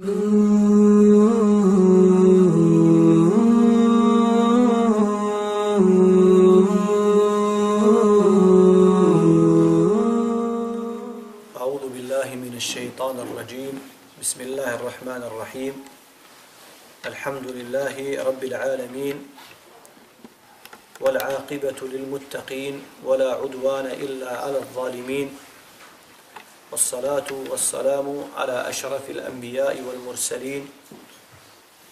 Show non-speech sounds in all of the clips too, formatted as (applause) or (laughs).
بسم الله الرحمن الرحيم. الحمد لله رب العالمين والعاقبة للمتقين ولا عدوان إلا على الظالمين. والصلاة والسلام على أشرف الأنبياء والمرسلين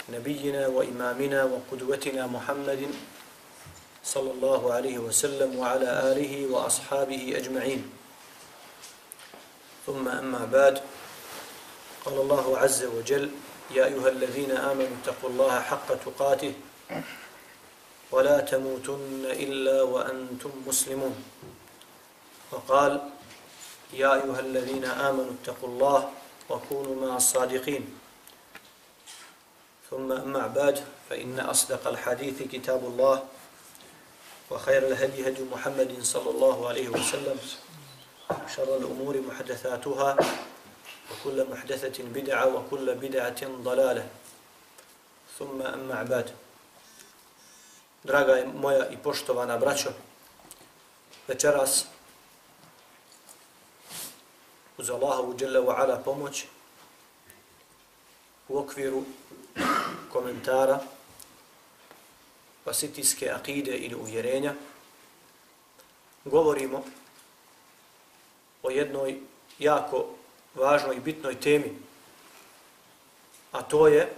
نبينا وإمامنا وقدوتنا محمد صلى الله عليه وسلم وعلى آله وأصحابه أجمعين. ثم أما بعد قال الله عز وجل يا أيها الذين آمنوا اتقوا الله حق تقاته ولا تموتن إلا وأنتم مسلمون وقال يا أيها الذين آمنوا اتقوا الله وكونوا مع الصادقين. ثم أما بعد فإن أصدق الحديث كتاب الله وخير الهدي هدي محمد صلى الله عليه وسلم. شر الأمور محدثاتها وكل محدثة بدعة وكل بدعة ضلالة. ثم أما بعد. Draga moja i poštovana braćo, večeras uz Allahovu dželle ve ala pomoć u okviru komentara vasitijske akide ili uvjerenja govorimo o jednoj jako važnoj i bitnoj temi, a to je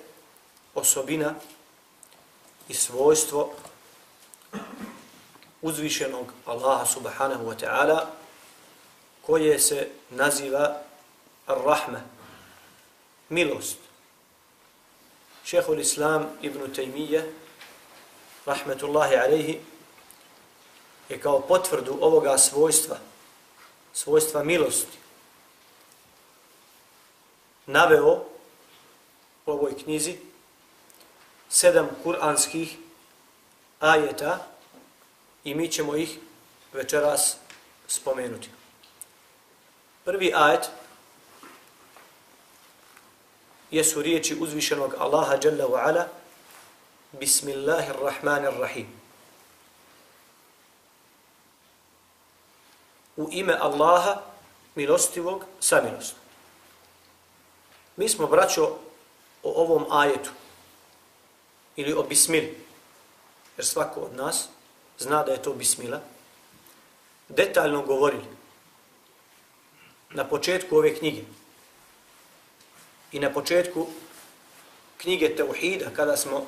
osobina i svojstvo uzvišenog Allaha subhanahu wa ta'ala koje se naziva Ar-Rahma, milost. Šehhul Islam ibn Taymiye, rahmetullahi alaihi, je kao potvrdu ovoga svojstva svojstva milosti naveo u ovoj knjizi sedam kuranskih ajeta i mi ćemo ih večeras spomenuti. Prvi ajet jesu riječi uzvišenog Allaha Jalla wa Ala Bismillahirrahmanirrahim. u ime Allaha milostivog samilostnog. Mi smo, braćo, o ovom ajetu ili o bismili, jer svako od nas zna da je to bismila, detaljno govorili na početku ove knjige i na početku knjige Teuhida, kada smo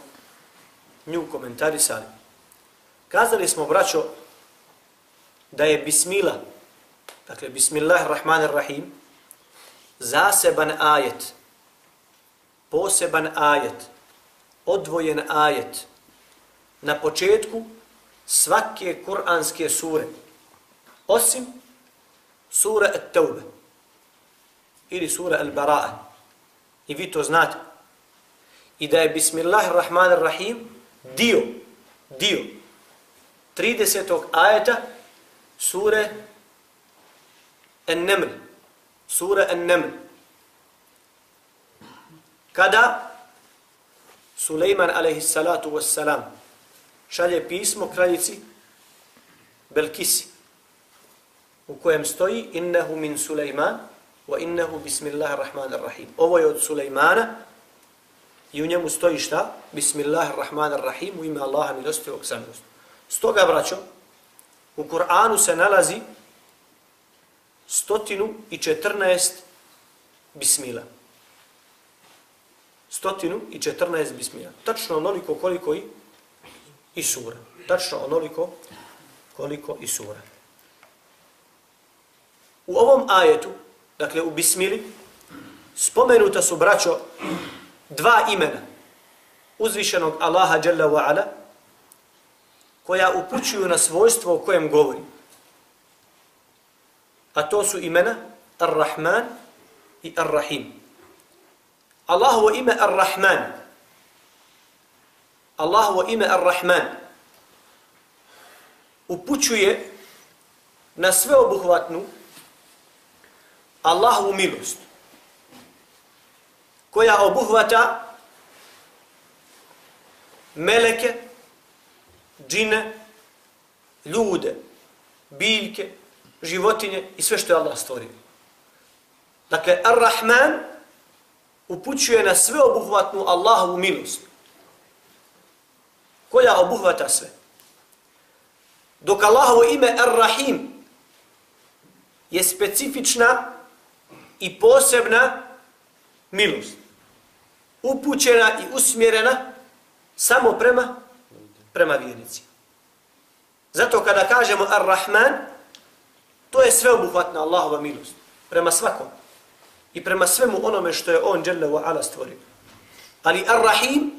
nju komentarisali. Kazali smo, braćo, da je bismila Dakle, Bismillahirrahmanirrahim, zaseban ajet, poseban ajet, odvojen ajet, na početku svake kuranske sure, osim sura At-Tawbe ili sura Al-Bara'a. I vi to znate. I da je Bismillahirrahmanirrahim dio, dio 30. ajeta sure An-Naml, sura An-Naml. Kada Sulejman alaihissalatu wassalam šalje pismo kraljici Belkisi u kojem stoji innehu min Sulejman wa innehu bismillahirrahmanirrahim. rahim. Ovo je od Sulejmana i u njemu stoji šta? Bismillahirrahmanirrahim rahim u ime Allaha milostivog samilosti. Stoga, braćo, u Kur'anu se nalazi stotinu i četrnaest bismila. Stotinu i četrnaest bismila. Tačno onoliko koliko i, i sura. Tačno onoliko koliko i sura. U ovom ajetu, dakle u bismili, spomenuta su, braćo, dva imena uzvišenog Allaha Jalla wa Ala, koja upućuju na svojstvo o kojem govori. A to su imena Ar-Rahman i Ar-Rahim. Allahovo ime Ar-Rahman. Allahovo ime Ar-Rahman upućuje na sveobuhvatnu Allahovu milost. koja obuhvata meleke, džine, ljude, biljke, životinje i sve što je Allah stvorio. Dakle, Ar-Rahman upućuje na sve obuhvatnu Allahovu milost, koja obuhvata sve. Dok Allahovo ime Ar-Rahim je specifična i posebna milost. Upućena i usmjerena samo prema prema vjernicima. Zato kada kažemo Ar-Rahman, to je sveobuhvatna Allahova milost. Prema svakom. I prema svemu onome što je on Jalla wa Ala stvorio. Ali Ar-Rahim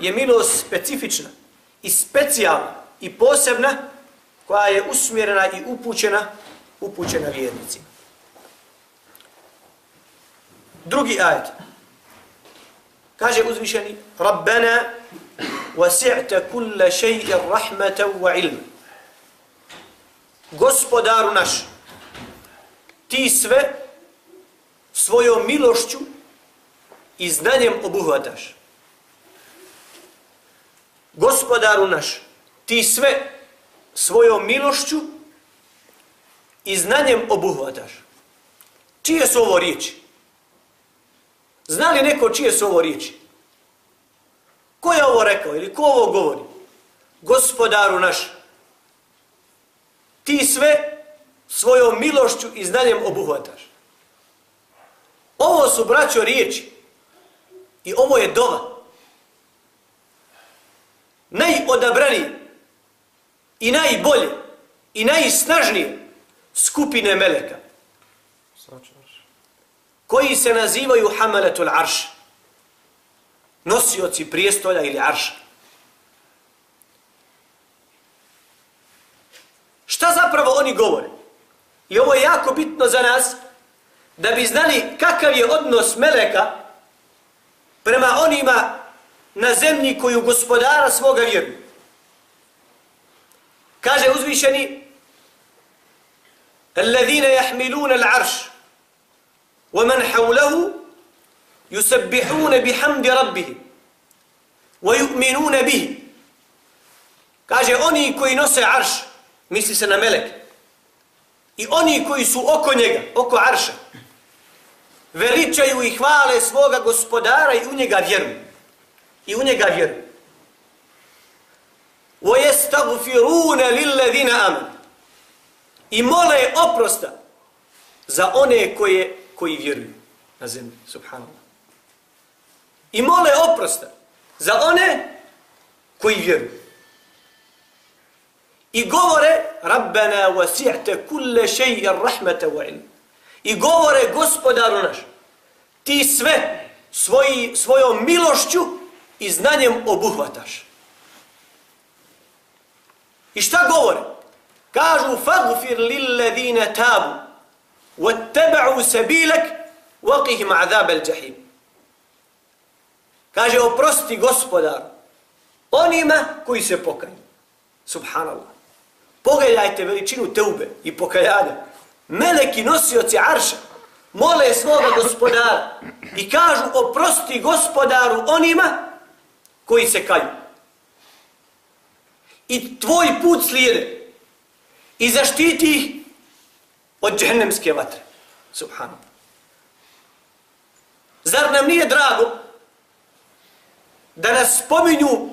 je milost specifična i specijalna i posebna koja je usmjerena i upućena upućena vjernicima. Drugi ajet. Kaže uzvišeni Rabbana wasi'ta kulla shay'in rahmatan wa ilma. Gospodaru naš, ti sve svojom milošću i znanjem obuhvataš. Gospodaru naš, ti sve svojom milošću i znanjem obuhvataš. Čije su ovo riječi? Zna li neko čije su ovo riječi? Ko je ovo rekao ili ko ovo govori? Gospodaru naš, ti sve svojom milošću i znanjem obuhvataš. Ovo su, braćo, riječi. I ovo je dova. Najodabraniji i najbolje i najsnažnije skupine meleka koji se nazivaju Hamaletul Arš nosioci prijestolja ili Arša. Šta zapravo oni govore? I ovo je jako bitno za nas da bi znali kakav je odnos meleka prema onima na zemlji koju gospodara svoga vjeru. Kaže uzvišeni الذين يحملون العرش ومن حوله يسبحون بحمد ربهم ويؤمنون به kaže oni koji nose arš misli se na melek i oni koji su oko njega oko arša veličaju i hvale svoga gospodara i u njega vjeruju i u njega vjeruju وَيَسْتَغْفِرُونَ لِلَّذِينَ أَمَنُ i mole oprosta za one koje, koji vjeruju na zemlji, subhanallah. I mole oprosta za one koji vjeruju. I govore Rabbana wasi'te kulle še'ir rahmete wa ilm. I govore gospodaru naš, ti sve svoji, svojom milošću i znanjem obuhvataš. I šta govore? Kažu fagfir lilladine tabu wattaba'u sabilak waqihim azab al-jahim. Kaže oprosti gospodar onima koji se pokaju. Subhanallah. Pogledajte veličinu teube i pokajanja. Meleki nosioci arša mole svoga gospodara i kažu oprosti gospodaru onima koji se kaju. I tvoj put slijede i zaštiti ih od džehennemske vatre. Subhanallah. Zar nam nije drago da nas spominju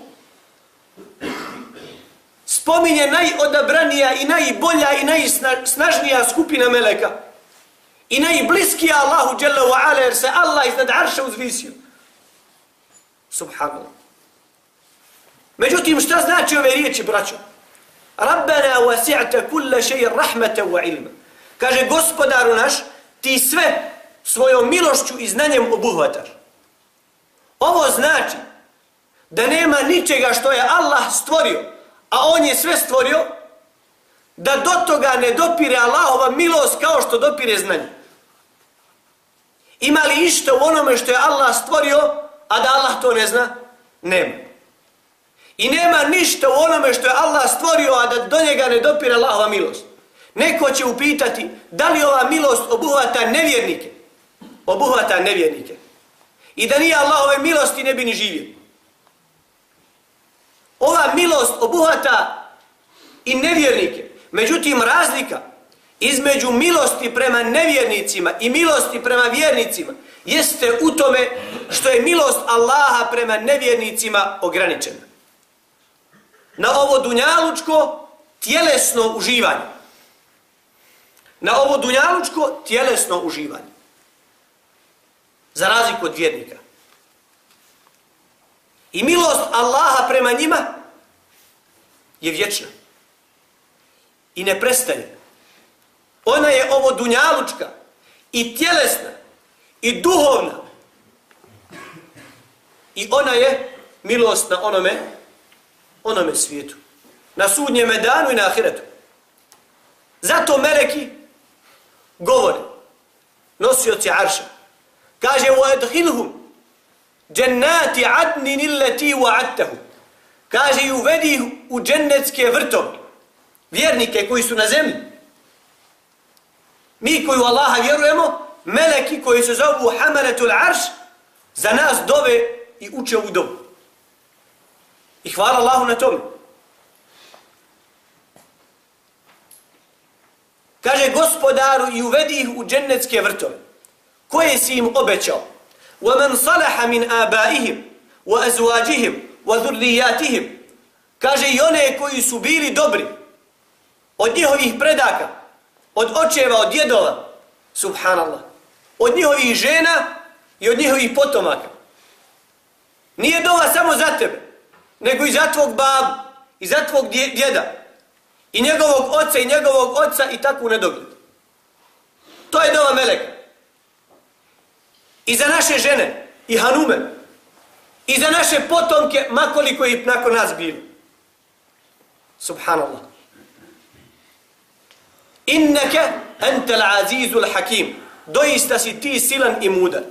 spominje najodabranija i najbolja i najsnažnija skupina meleka i najbliskija Allahu Jalla wa Ala jer se Allah iznad arša uzvisio. Subhanallah. Međutim, šta znači ove riječi, braćo? Rabbena wasi'ta kulla shay rahmatan wa ilma. Kaže gospodaru naš, ti sve svojom milošću i znanjem obuhvataš. Ovo znači da nema ničega što je Allah stvorio, a On je sve stvorio, da do toga ne dopire Allahova milost kao što dopire znanje. Ima li išto u onome što je Allah stvorio, a da Allah to ne zna? Nema. I nema ništa u onome što je Allah stvorio, a da do njega ne dopire Allahova milost. Neko će upitati da li ova milost obuhvata nevjernike? Obuhvata nevjernike. I da nije Allahove milosti ne bi ni živio. Ova milost obuhvata i nevjernike. Međutim, razlika između milosti prema nevjernicima i milosti prema vjernicima jeste u tome što je milost Allaha prema nevjernicima ograničena. Na ovo dunjalučko tjelesno uživanje. Na ovo dunjalučko tjelesno uživanje. Za razliku od vjernika. I milost Allaha prema njima je vječna. I ne prestaje. Ona je ovo dunjalučka i tjelesna i duhovna. I ona je milost na onome, onome svijetu. Na sudnjeme danu i na ahiretu. Zato meleki govore, nosioci arša, kaže وَاَدْخِلْهُمْ جَنَّاتِ عَدْنٍ الَّتِي وَعَدْتَهُ Kaže i uvedi ih u džennetske vrtove. Vjernike koji su na zemlji. Mi koji u Allaha vjerujemo, meleki koji se zovu Hamaletul Arš, za nas dove i uče ovu dobu. I hvala Allahu na tome. Kaže gospodaru i uvedi ih u džennetske vrtove. Koje si im obećao? وَمَنْ صَلَحَ مِنْ آبَائِهِمْ وَأَزْوَاجِهِمْ وَذُرِّيَاتِهِمْ Kaže i one koji su bili dobri od njihovih predaka, od očeva, od djedova, subhanallah, od njihovih žena i od njihovih potomaka. Nije dova samo za tebe, nego i za tvog babu, i za tvog djeda, i njegovog oca i njegovog oca i takvu nedogled. To je dova meleka. I za naše žene, i hanume, i za naše potomke, makoliko ih nakon nas bilo. Subhanallah. Inneke entel azizul hakim. Doista si ti silan i mudan.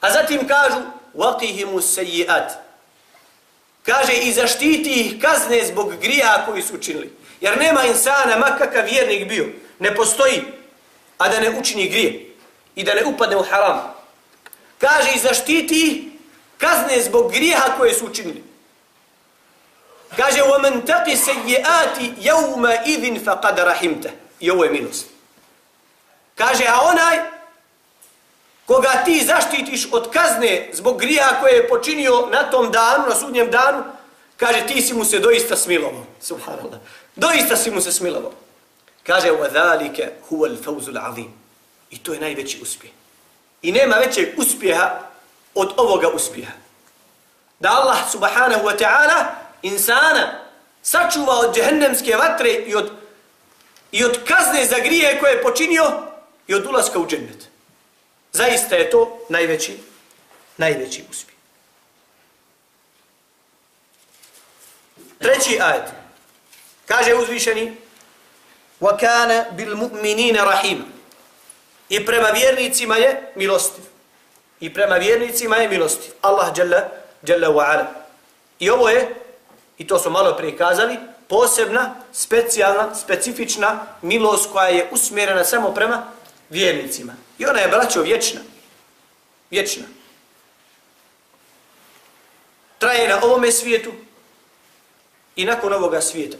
A zatim kažu, waqihimu sejiat. Kaže, i zaštiti ih kazne zbog grija koji su učinili. Jer nema insana, makakav vjernik bio, ne postoji, a da ne učini grije i da ne upadne u haram. Kaže, i zaštiti ih kazne zbog grijeha koje su učinili. Kaže, وَمَنْ تَقِ سَيِّئَاتِ يَوْمَ إِذٍ فَقَدَ رَحِمْتَ I ovo je milost. Kaže, a onaj koga ti zaštitiš od kazne zbog grija koje je počinio na tom danu, na sudnjem danu, kaže, ti si mu se doista smilovao. Subhanallah. Doista si mu se smilovao. Kaže, وَذَلِكَ هُوَ الْفَوْزُ الْعَظِيمُ I to je najveći uspjeh. I nema većeg uspjeha od ovoga uspjeha. Da Allah subhanahu wa ta'ala insana sačuva od džehennemske vatre i od, i od kazne za grije koje je počinio i od ulaska u džennet. Zaista je to najveći, najveći uspjeh. Treći ajet. Kaže uzvišeni وَكَانَ بِالْمُؤْمِنِينَ رَحِيمًا I prema vjernicima je milostiv. I prema vjernicima je milostiv. Allah jalla, jalla wa ala. I ovo je i to su malo prikazali, posebna, specijalna, specifična milost koja je usmjerena samo prema vjernicima. I ona je, braćo, vječna. Vječna. Traje na ovome svijetu i nakon ovoga svijeta.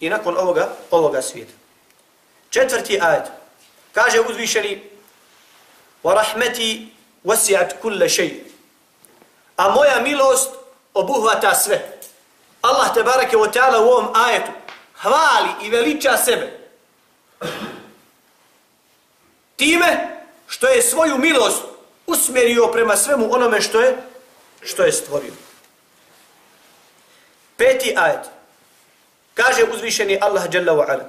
I nakon ovoga, ovoga svijeta. Četvrti ajet. Kaže uzvišeni وَرَحْمَتِي وَسِعَتْ كُلَّ شَيْء A moja milost obuhvata sve. Allah te barake o teala u ovom ajetu hvali i veliča sebe. Time što je svoju milost usmjerio prema svemu onome što je što je stvorio. Peti ajet. Kaže uzvišeni Allah Jalla wa ala.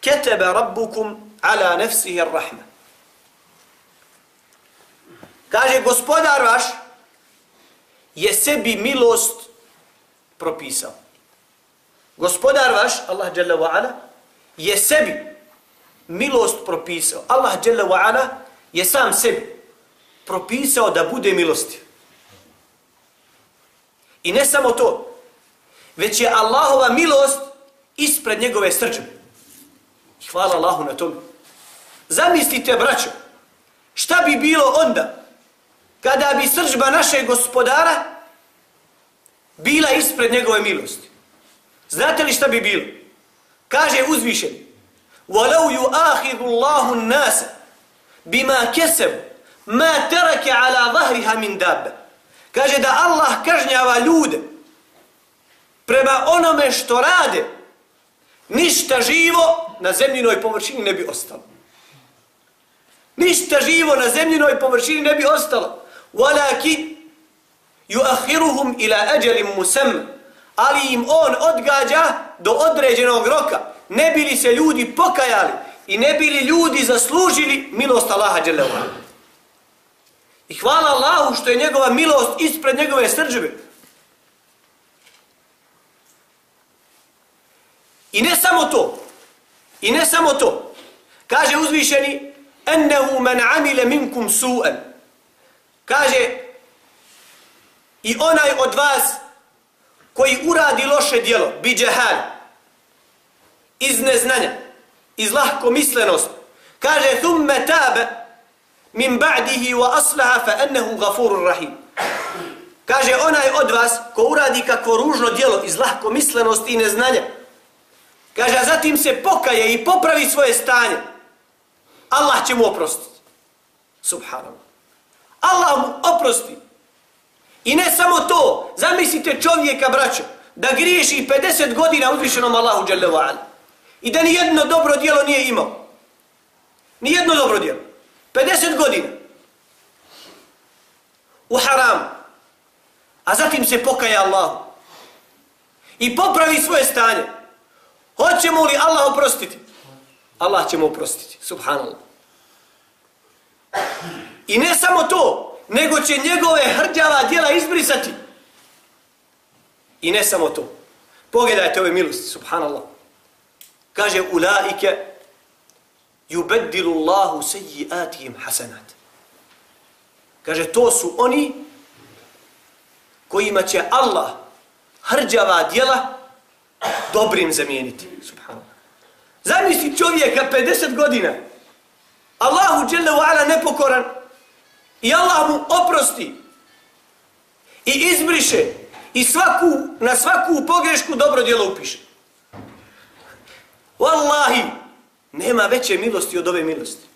Ketebe rabbukum ala nefsihi rahma. Kaže gospodar vaš je sebi milost propisao. Gospodar vaš, Allah Jalla wa ala, je sebi milost propisao. Allah Jalla wa ala je sam sebi propisao da bude milostiv. I ne samo to, već je Allahova milost ispred njegove srđe. Hvala Allahu na tome. Zamislite, braćo, šta bi bilo onda kada bi sržba našeg gospodara bila ispred njegove milosti. Znate li šta bi bilo? Kaže uzvišeni, وَلَوْ يُؤَخِذُ اللَّهُ النَّاسَ بِمَا كَسَبُ مَا تَرَكَ عَلَى ظَهْرِهَا مِنْ دَابَ Kaže da Allah kažnjava ljude prema onome što rade, ništa živo na zemljinoj površini ne bi ostalo. Ništa živo na zemljinoj površini ne bi ostalo. Walaki yuakhiruhum ila ajalin musam. Ali im on odgađa do određenog roka. Ne bili se ljudi pokajali i ne bili ljudi zaslužili milost Allaha dželle I hvala Allahu što je njegova milost ispred njegove srđbe. I ne samo to. I ne samo to. Kaže uzvišeni ennehu men amile minkum su'en. Kaže i onaj od vas koji uradi loše djelo, bi džehal, iz neznanja, iz lahko mislenost, kaže thumme tabe min ba'dihi wa aslaha fa ennehu gafurur rahim. Kaže onaj od vas ko uradi kakvo ružno djelo iz lahko mislenosti i neznanja, kaže a zatim se pokaje i popravi svoje stanje, Allah će mu oprostiti. Subhanallah. Allah mu oprosti. I ne samo to, zamislite čovjeka, braćo, da griješi 50 godina uzvišenom Allahu Đaleva'ala. I da ni jedno dobro dijelo nije imao. Ni jedno dobro dijelo. 50 godina. U haram. A zatim se pokaja Allahu. I popravi svoje stanje. Hoćemo li Allah oprostiti? Allah će mu oprostiti. Subhanallah. I ne samo to, nego će njegove hrđava djela izbrisati. I ne samo to. Pogledajte ove milosti, subhanallah. Kaže, ulaike yubeddilu Allahu seji'atihim hasanat. Kaže, to su oni kojima će Allah hrđava djela dobrim zamijeniti. Subhanallah. Zamisli čovjeka 50 godina. Allahu dželle ve ala nepokoran i Allah mu oprosti i izbriše i svaku na svaku pogrešku dobro djelo upiše. Wallahi nema veće milosti od ove milosti.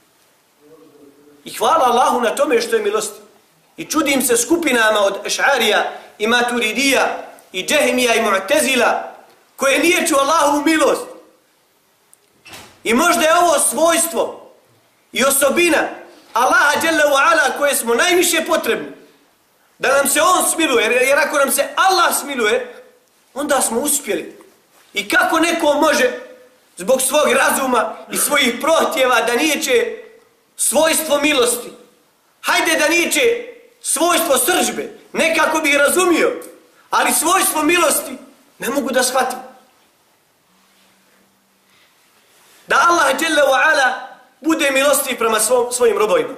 I hvala Allahu na tome što je milosti. I čudim se skupinama od Ešarija i Maturidija i Džehemija i Mu'tezila koje nije ču Allahu milost. I možda je ovo svojstvo i osobina Allaha dželle ala koje smo najviše potrebni da nam se on smiluje jer ako nam se Allah smiluje onda smo uspjeli. I kako neko može zbog svog razuma i svojih prohtjeva da nijeće svojstvo milosti? Hajde da nijeće svojstvo sržbe nekako bi razumio ali svojstvo milosti ne mogu da shvatim. Da Allah dželle ve ala bude milosti prema svom, svojim robojima.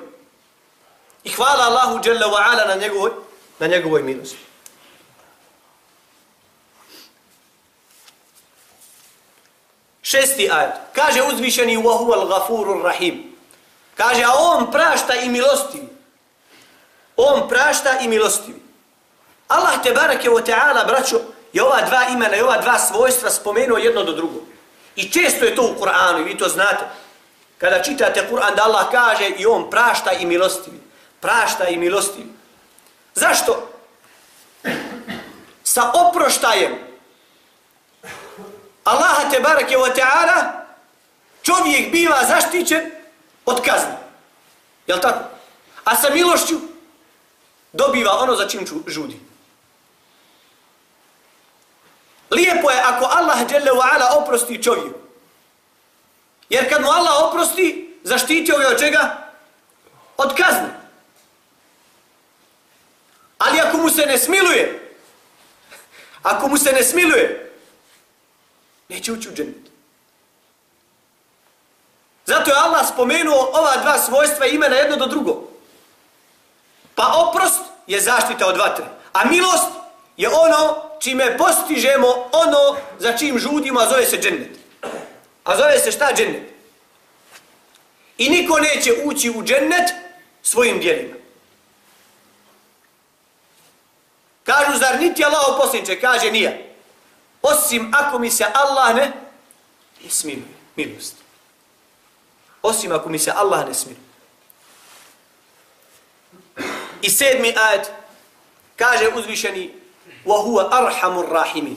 I hvala Allahu Jalla wa ala na njegovoj, na njegovoj milosti. Šesti ajet. Kaže uzvišeni wa huwa al-ghafurur rahim. Kaže a on prašta i milostivi. On prašta i milostivi. Allah te barake o teala, braćo je ova dva imena i ova dva svojstva spomenuo jedno do drugog. I često je to u Kur'anu i vi to znate. Kada čitate Kur'an da Allah kaže i on prašta i milostivi. Prašta i milostivi. Zašto? Sa oproštajem Allaha te barake wa ta'ala čovjek biva zaštićen od kazne. Jel tako? A sa milošću dobiva ono za čim žudi. Lijepo je ako Allah oprosti čovjeku. Jer kad mu Allah oprosti, zaštitio ga od čega? Od kazne. Ali ako mu se ne smiluje, ako mu se ne smiluje, neće ući u džennet. Zato je Allah spomenuo ova dva svojstva imena jedno do drugo. Pa oprost je zaštita od vatre. A milost je ono čime postižemo ono za čim žudimo, a zove se džennet. A zove se šta džennet? I niko neće ući u džennet svojim dijelima. Kažu, zar niti Allah posljedniče? Kaže, nije. Osim ako mi se Allah ne, ne smiluje. Milost. Osim ako mi se Allah ne smiluje. I sedmi ajet kaže uzvišeni wa huwa arhamur rahimin.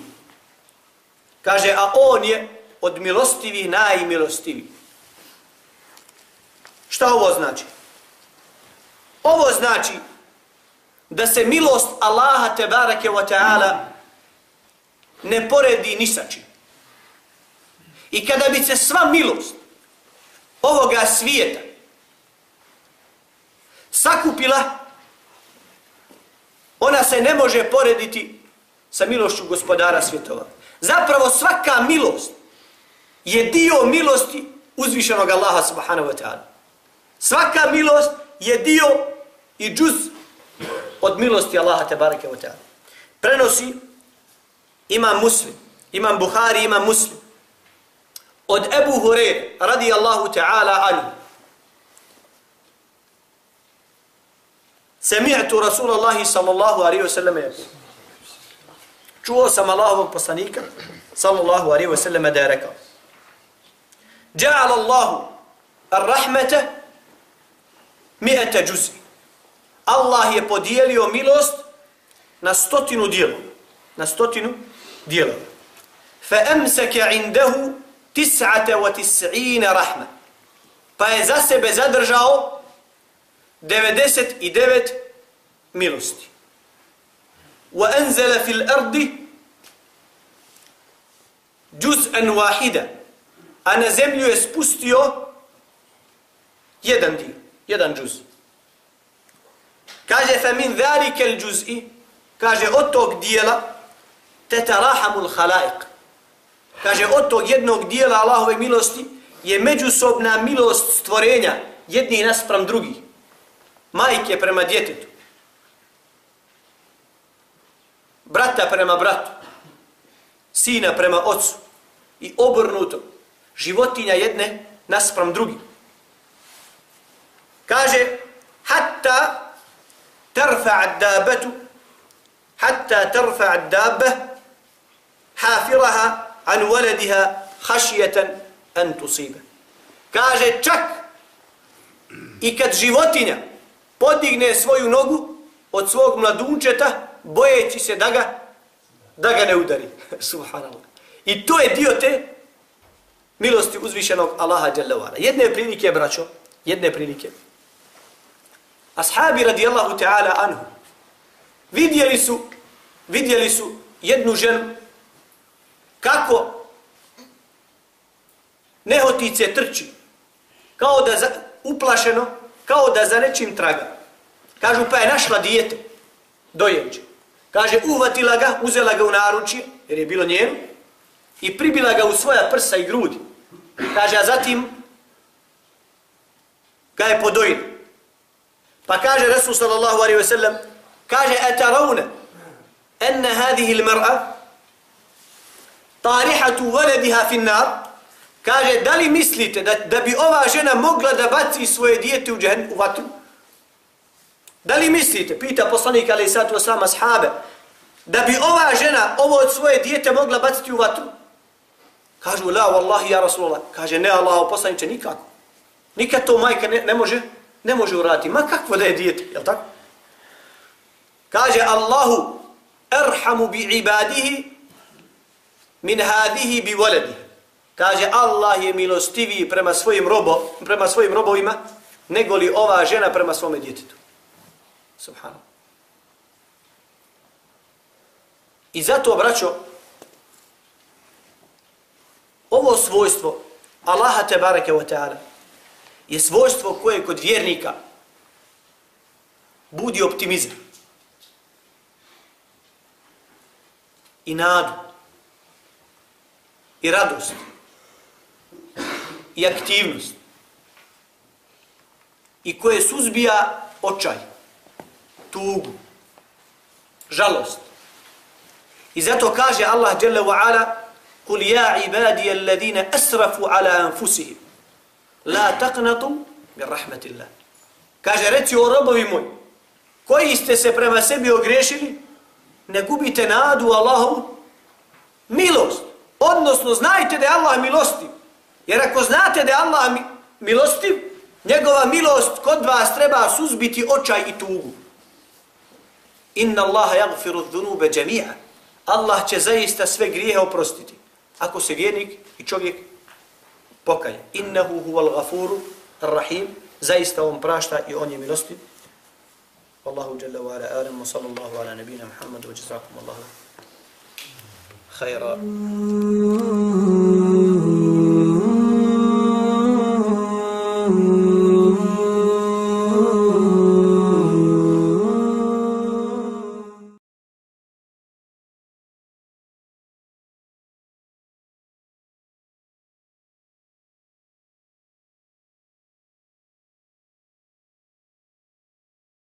Kaže, a on je od milostivi najmilostivi. Šta ovo znači? Ovo znači da se milost Allaha tebareke wa ta'ala ne poredi ni sa čim. I kada bi se sva milost ovoga svijeta sakupila, ona se ne može porediti sa milošću gospodara svjetova. Zapravo svaka milost je dio milosti uzvišenog Allaha subhanahu wa ta'ala. Svaka milost je dio i džuz od milosti Allaha te bareke wa ta'ala. Prenosi imam muslim, imam Buhari, imam muslim. Od Ebu Hureyre, radi Allahu ta'ala anhu. Semi'tu Rasulallahi sallallahu alaihi wa sallam Čuo sam Allahovog poslanika sallallahu alaihi wa sallam da je rekao Ja'al Allahu ar-rahmete mi'ete džuzi. Allah je podijelio milost na stotinu dijelo. Na stotinu dijelo. Fa emseke indahu tis'ate wa tis'ine. Pa je za sebe zadržao 99 milosti. Wa anzala fil ardi juz'an wahida a na zemlju je spustio jedan dio, jedan džuz. Kaže, fa min dhalike kaže, od tog dijela, tetarahamul khalaiq. Kaže, od tog jednog dijela Allahove milosti je međusobna milost stvorenja jedni naspram drugih. Majke prema djetetu. Brata prema bratu. Sina prema ocu. I obrnuto životinja jedne naspram drugi. Kaže, hatta tarfa dabetu, hatta tarfa dabe, hafiraha an waladiha hašijetan an tusiba. Kaže, čak i kad životinja podigne svoju nogu od svog mladunčeta, bojeći se da ga, da ga ne udari. (laughs) Subhanallah. I to je dio te milosti uzvišenog Allaha dželle Jedne prilike, braćo, jedne prilike. Ashabi radijallahu ta'ala anhu vidjeli su, vidjeli su jednu ženu kako nehotice trči, kao da za, uplašeno, kao da za nečim traga. Kažu, pa je našla dijete, dojenče. Kaže, uhvatila ga, uzela ga u naručje, jer je bilo njeno, i pribila ga u svoja prsa i grudi. Kaže, a zatim ga je podojila. Pa kaže Rasul sallallahu alaihi ve sellem, kaže, etaravne, enne hadihi mar'a, tarihatu valediha finnar, kaže, da li mislite da, da bi ova žena mogla da baci svoje dijete u, džehen, u vatru? Da li mislite, pita poslanik ali sad to sama ashabe, da bi ova žena ovo od svoje dijete mogla baciti u vatru? Kažu, la, wallahi, ja Rasulullah. Kaže, ne, Allah, poslaniče, nikako. Nikad to majka ne, ne može, ne može uraditi. Ma kakvo da je dijete, jel tako? Kaže, Allahu, erhamu bi ibadihi min hadihi bi voledi. Kaže, Allah je milostiviji prema svojim, robo, prema svojim robovima nego li ova žena prema svome djetetu. Subhano. I zato, braćo, Ovo svojstvo Allaha te bareke wa ta'ala je svojstvo koje kod vjernika budi optimizam i nadu i radost i aktivnost i koje suzbija očaj, tugu, žalost. I zato kaže Allah Jalla ve قُلْ يَا عِبَادِيَ الَّذِينَ أَسْرَفُوا عَلَىٰ أَنفُسِهِمْ لَا تَقْنَطُمْ مِنْ رَحْمَةِ اللَّهِ Kaže, reci o robovi moj, koji ste se prema sebi ogrešili, ne gubite nadu Allahovu milost. Odnosno, znajte da je Allah milostiv. Jer ako znate da je Allah milostiv, njegova milost kod vas treba suzbiti očaj i tugu. Inna Allaha yaghfiru dhunuba jami'a. Allah će zaista sve grijehe oprostiti. Ako se vjernik i čovjek pokaje. Innahu huval ghafuru rahim. Zaista on prašta i on je milostiv. Wallahu jalla wa ala alam wa sallallahu ala nabina Muhammadu wa jazakum allahu khaira. Mm.